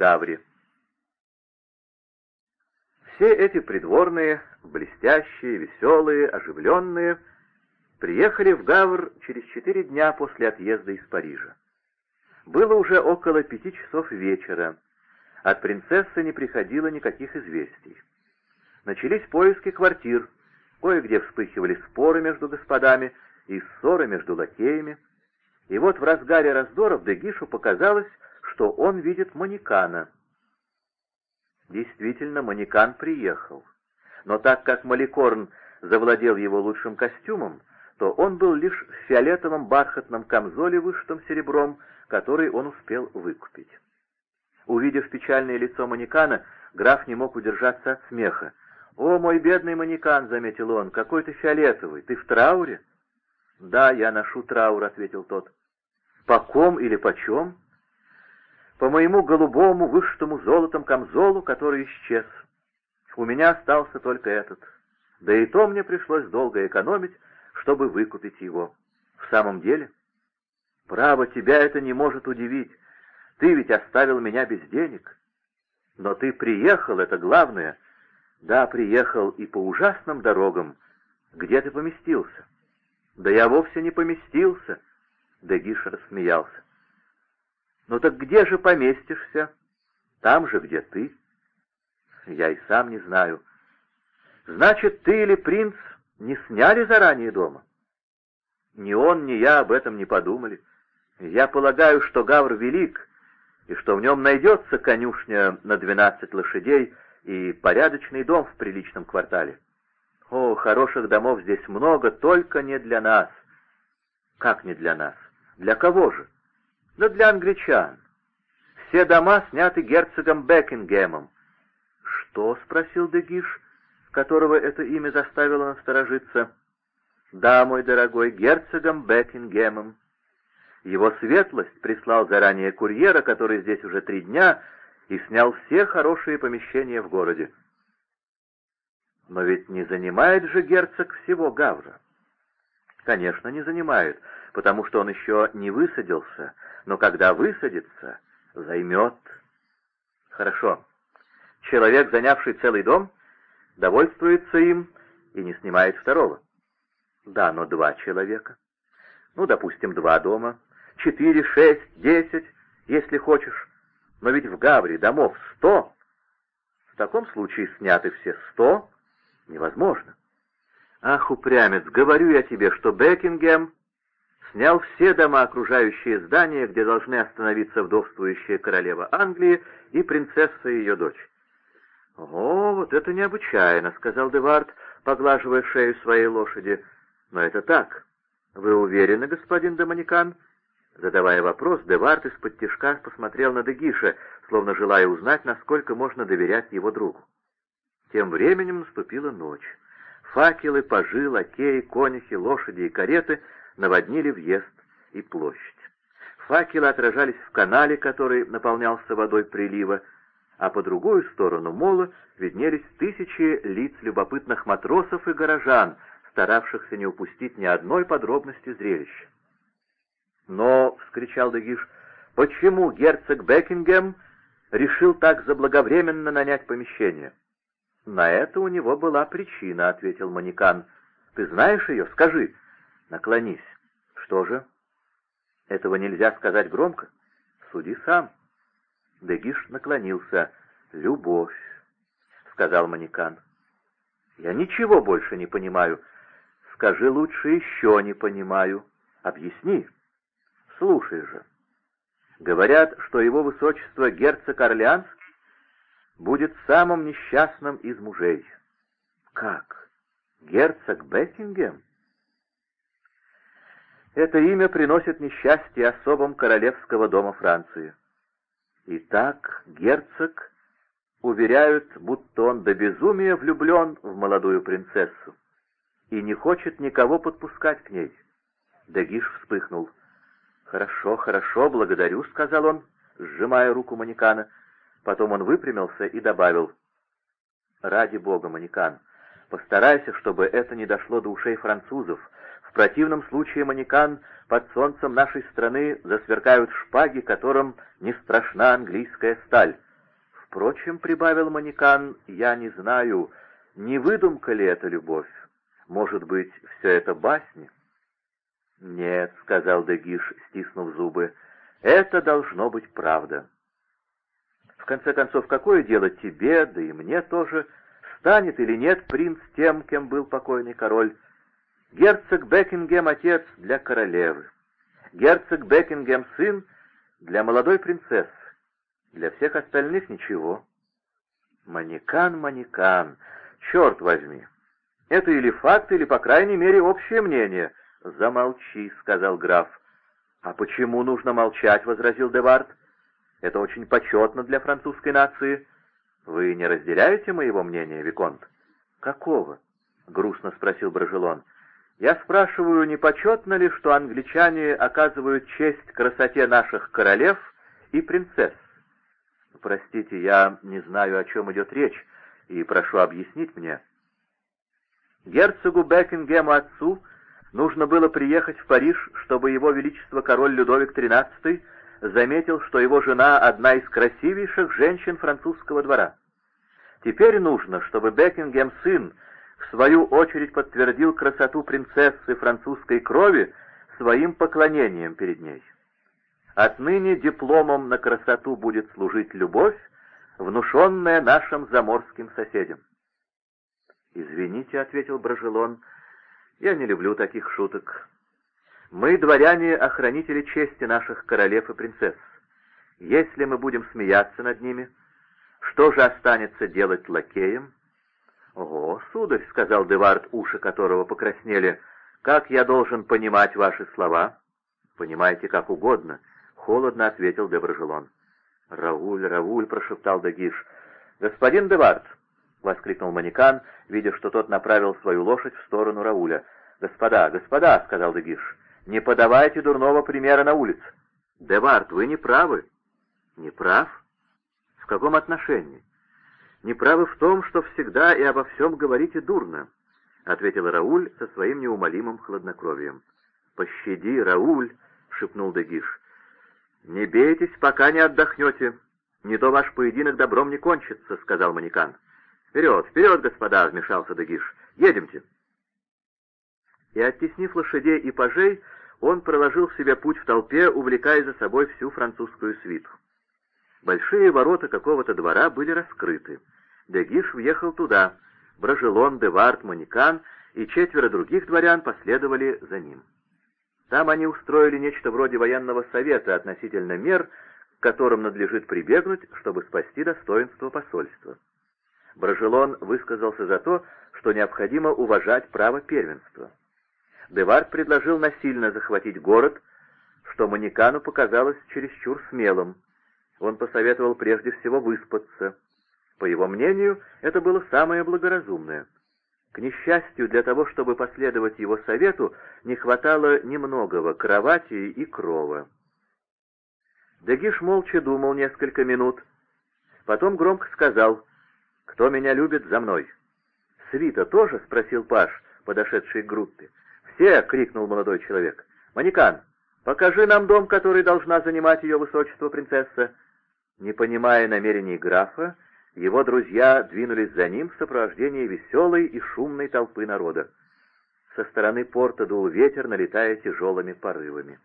Гавре. Все эти придворные, блестящие, веселые, оживленные, приехали в Гавр через четыре дня после отъезда из Парижа. Было уже около пяти часов вечера. От принцессы не приходило никаких известий. Начались поиски квартир, кое-где вспыхивали споры между господами и ссоры между лакеями. И вот в разгаре раздоров Дегишу показалось, что он видит Манекана — Действительно, манекан приехал. Но так как Маликорн завладел его лучшим костюмом, то он был лишь в фиолетовом бархатном камзоле, вышитом серебром, который он успел выкупить. Увидев печальное лицо манекана, граф не мог удержаться от смеха. «О, мой бедный манекан!» — заметил он. «Какой ты фиолетовый! Ты в трауре?» «Да, я ношу траур», — ответил тот. «По ком или по чем?» По моему голубому, вышитому золотом камзолу, который исчез. У меня остался только этот. Да и то мне пришлось долго экономить, чтобы выкупить его. В самом деле? Право, тебя это не может удивить. Ты ведь оставил меня без денег. Но ты приехал, это главное. Да, приехал и по ужасным дорогам. Где ты поместился? Да я вовсе не поместился. Дегиш рассмеялся. «Ну так где же поместишься? Там же, где ты?» «Я и сам не знаю. Значит, ты или принц не сняли заранее дома?» «Ни он, ни я об этом не подумали. Я полагаю, что Гавр велик, и что в нем найдется конюшня на двенадцать лошадей и порядочный дом в приличном квартале. О, хороших домов здесь много, только не для нас». «Как не для нас? Для кого же?» Но для англичан. Все дома сняты герцогом Бекингемом. «Что?» — спросил Дегиш, которого это имя заставило насторожиться. «Да, мой дорогой, герцогом Бекингемом. Его светлость прислал заранее курьера, который здесь уже три дня, и снял все хорошие помещения в городе. Но ведь не занимает же герцог всего Гавра. Конечно, не занимает, потому что он еще не высадился, но когда высадится, займет. Хорошо. Человек, занявший целый дом, довольствуется им и не снимает второго. Да, но два человека. Ну, допустим, два дома. Четыре, шесть, десять, если хочешь. Но ведь в Гавре домов сто. В таком случае сняты все сто. Невозможно. Ах, упрямец, говорю я тебе, что Бекингем снял все дома, окружающие здания, где должны остановиться вдовствующая королева Англии и принцесса ее дочь. «О, вот это необычайно», — сказал Девард, поглаживая шею своей лошади. «Но это так. Вы уверены, господин Доманикан?» Задавая вопрос, Девард из-под тишка посмотрел на Дегиша, словно желая узнать, насколько можно доверять его другу. Тем временем наступила ночь. Факелы, пажи, лакеи, конюхи, лошади и кареты наводнили въезд и площадь. Факелы отражались в канале, который наполнялся водой прилива, а по другую сторону мола виднелись тысячи лиц любопытных матросов и горожан, старавшихся не упустить ни одной подробности зрелища. «Но», — вскричал Дегиш, — «почему герцог Бекингем решил так заблаговременно нанять помещение?» «На это у него была причина», — ответил Манекан. «Ты знаешь ее? Скажи». «Наклонись». «Что же?» «Этого нельзя сказать громко. Суди сам». Дегиш наклонился. «Любовь», — сказал Манекан. «Я ничего больше не понимаю. Скажи лучше еще не понимаю. Объясни. Слушай же. Говорят, что его высочество герцог Орлеанский будет самым несчастным из мужей. Как? Герцог Бекингем? Это имя приносит несчастье особам королевского дома Франции. Итак, герцог уверяют, будто он до безумия влюблен в молодую принцессу и не хочет никого подпускать к ней. Дегиш вспыхнул. «Хорошо, хорошо, благодарю», — сказал он, сжимая руку манекана. Потом он выпрямился и добавил, «Ради бога, Манекан, постарайся, чтобы это не дошло до ушей французов. В противном случае, Манекан, под солнцем нашей страны засверкают шпаги, которым не страшна английская сталь. Впрочем, — прибавил Манекан, — я не знаю, не выдумка ли это любовь. Может быть, все это басни? «Нет», — сказал Дегиш, стиснув зубы, — «это должно быть правда». В конце концов, какое дело тебе, да и мне тоже, станет или нет принц тем, кем был покойный король? Герцог Бекингем — отец для королевы. Герцог Бекингем — сын для молодой принцессы. Для всех остальных ничего. Манекан, манекан, черт возьми. Это или факт, или, по крайней мере, общее мнение. «Замолчи», — сказал граф. «А почему нужно молчать?» — возразил Девард. «Это очень почетно для французской нации. Вы не разделяете моего мнения, Виконт?» «Какого?» — грустно спросил Брожелон. «Я спрашиваю, не почетно ли, что англичане оказывают честь красоте наших королев и принцесс?» «Простите, я не знаю, о чем идет речь, и прошу объяснить мне». Герцогу Бекингему отцу нужно было приехать в Париж, чтобы его величество король Людовик XIII заметил, что его жена одна из красивейших женщин французского двора. Теперь нужно, чтобы Бекингем сын в свою очередь подтвердил красоту принцессы французской крови своим поклонением перед ней. Отныне дипломом на красоту будет служить любовь, внушенная нашим заморским соседям. «Извините», — ответил Брожелон, — «я не люблю таких шуток. Мы, дворяне, охранители чести наших королев и принцесс. Если мы будем смеяться над ними, что же останется делать лакеям?» «Ого, сударь», — сказал Девард, уши которого покраснели, — «как я должен понимать ваши слова?» «Понимаете, как угодно», — холодно ответил Деброжелон. «Рауль, Рауль», — прошептал Дагиш. «Господин Девард», — воскликнул Манекан, видя, что тот направил свою лошадь в сторону Рауля. «Господа, господа!» — сказал Дегиш. «Не подавайте дурного примера на улице!» «Девард, вы не правы!» «Не прав? В каком отношении?» «Не правы в том, что всегда и обо всем говорите дурно», — ответил Рауль со своим неумолимым хладнокровием. «Пощади, Рауль!» — шепнул Дегиш. «Не бейтесь, пока не отдохнете. Не то ваш поединок добром не кончится», — сказал Манекан. «Вперед, вперед, господа!» — вмешался Дагиш. «Едемте!» И, оттеснив лошадей и пажей, он проложил себе путь в толпе, увлекая за собой всю французскую свиту. Большие ворота какого-то двора были раскрыты. Дегиш въехал туда. Брожелон, Девард, Манекан и четверо других дворян последовали за ним. Там они устроили нечто вроде военного совета относительно мер, к которым надлежит прибегнуть, чтобы спасти достоинство посольства. Брожелон высказался за то, что необходимо уважать право первенства. Девард предложил насильно захватить город, что Манекану показалось чересчур смелым. Он посоветовал прежде всего выспаться. По его мнению, это было самое благоразумное. К несчастью, для того, чтобы последовать его совету, не хватало немногого — кровати и крова. Дегиш молча думал несколько минут. Потом громко сказал «Кто меня любит, за мной». «Свита тоже?» — спросил Паш, подошедший к группе. «Все!» — крикнул молодой человек. «Манекан, покажи нам дом, который должна занимать ее высочество принцесса». Не понимая намерений графа, его друзья двинулись за ним в сопровождении веселой и шумной толпы народа. Со стороны порта дул ветер, налетая тяжелыми порывами.